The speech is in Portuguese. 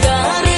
lugar.